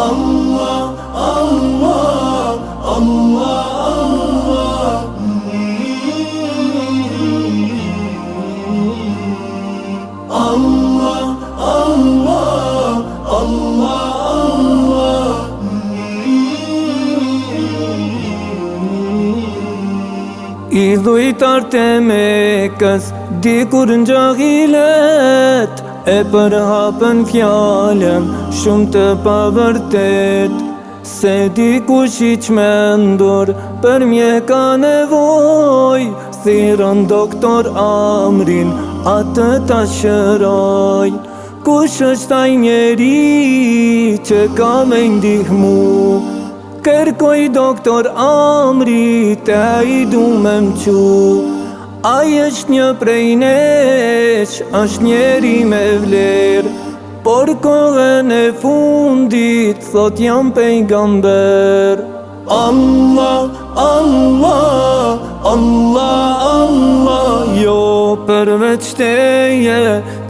Allah, Allah, Allah, Allah. Allah, Allah, Allah, Allah. İz uytar temekas, dikurun cahilet. E për hapën fjallën shumë të pavërtet Se di ku që që për mje ka nevoj rënd doktor Amrin atë të shëroj Kush është taj njeri që ka me ndihmu Kërkoj doktor Amri te i du me mquë Aj është një prej neq, është njeri me vler Por kohën e fundit, thot jam pejgamber Allah, Allah, Allah, Allah Jo përveç teje,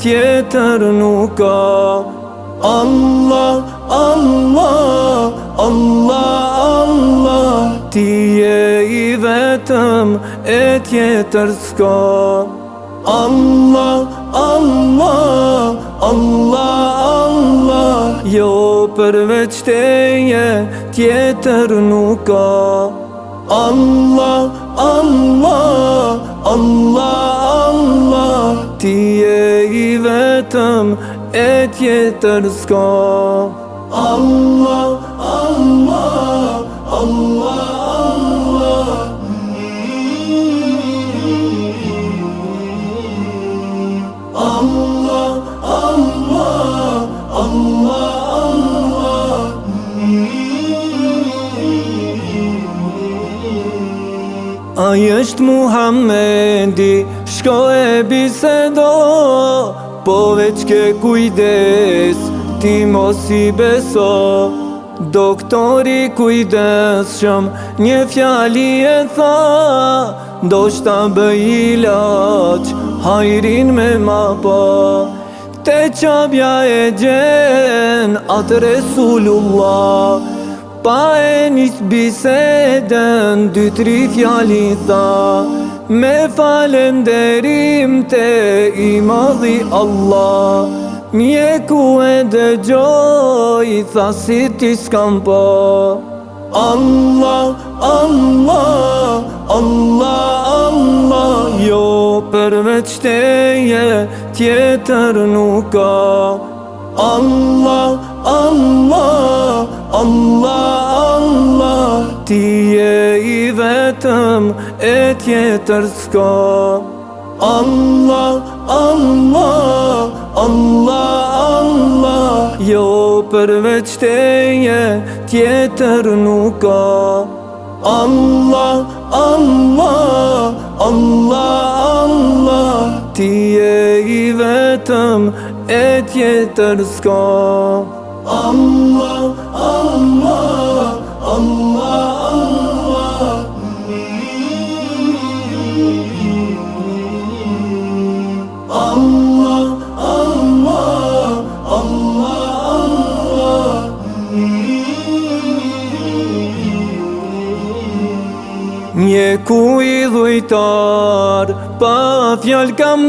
tjetër nuk ka Allah, Allah, Allah, Allah, Allah Ti je vetëm e tjetër s'ka Allah, Allah, Allah, Allah Jo përveç teje tjetër nuk ka Allah, Allah, Allah, Allah Ti e i vetëm e tjetër s'ka Allah, Allah, Allah Aj është Muhammedi, shko e bisedo Po veç ke kujdes, ti mos i beso Doktori kujdes shëm, një fjali e tha Do shta bëj i laq, hajrin me ma pa po. Te qabja e gjen, atë Resulullah pa e njës biseden, dy tri fjali tha, me falem derim të i madhi Allah. Mjeku e i tha si ti s'kam po. Allah, Allah, Allah, Allah, jo përveç je, tjetër nuk ka. Allah, Allah, Allah, Allah, Allah, ti je i vetëm e tjetër s'ka Allah, Allah, Allah, Allah, jo përveç teje tjetër nuk ka Allah, Allah, Allah, Allah, ti je i vetëm e tjetër s'ka Allah, Allah, Allah, Allah Allah, Allah, Allah, Allah Një ku i dhujtar, pa fjall kam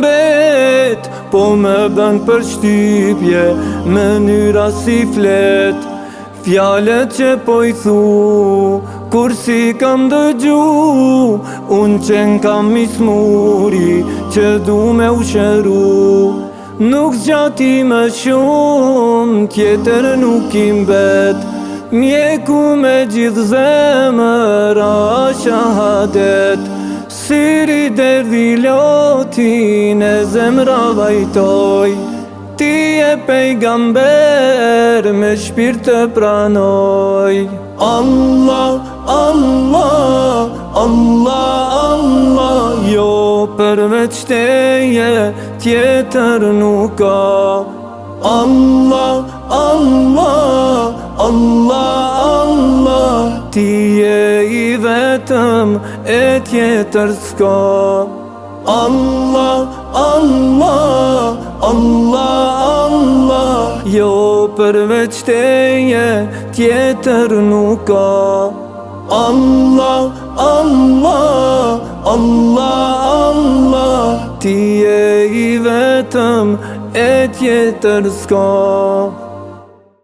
po me ben për shtypje, me njëra si flet, fjalet që po i thu, kur si kam dëgju, unë qenë kam mismuri, që du me u shëru, nuk zgjati me shumë, tjetër nuk imbet Mjeku me gjithë zemër a shahadet Tyri derdhi lotin e zemra vajtoj Ti e pejgamber me shpir të pranoj Allah, Allah, Allah, Allah Jo përveç teje tjetër nuk ka Allah, Allah, Allah, Allah Ti e iretër E tjetër s'ka Allah, Allah, Allah, Allah Jo përveçteje tjetër nuk ka Allah, Allah, Allah, Allah Ti e i vetëm e tjetër s'ka